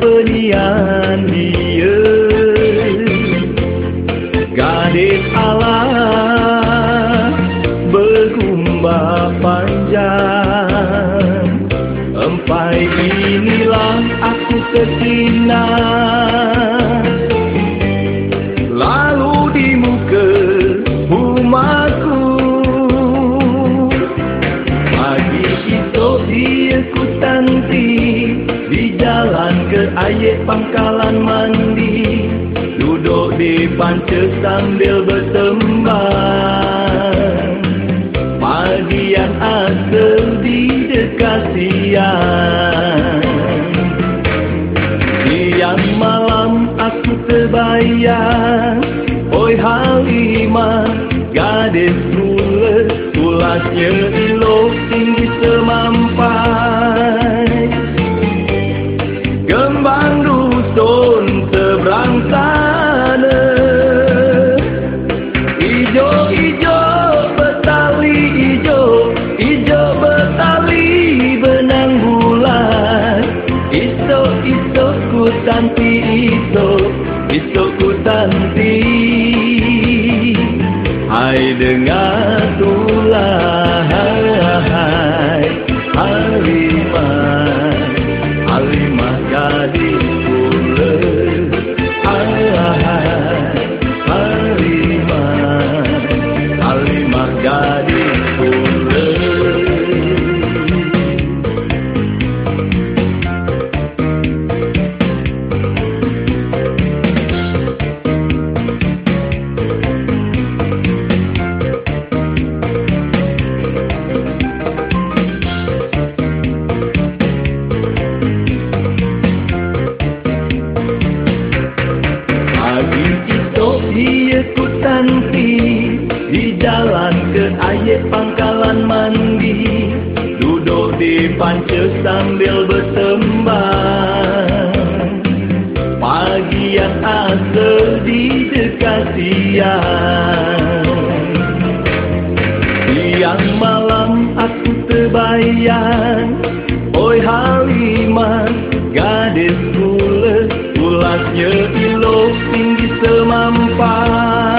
penian dia Gadis alam bergumba panjang. Empai inilah aku ketina Lalu di muka rumahku Pagi itu dia ku tanti. Di jalan ke air pangkalan mandi. Duduk di panca sambil bersembang Pagi yang asal di dekat siang. Malam aku terbayang. Oi Halimah gadis mula Ulasnya elok tinggi semampai Isok-isok ku tanti isok Isok ku tanti Hai dengar tanti Di jalan ke air pangkalan mandi Duduk di panca sambil bersembang Pagi yang asal di dekat siang Siang malam aku terbayang Oi Halimah gadis mula Ulasnya ilok tinggi semampai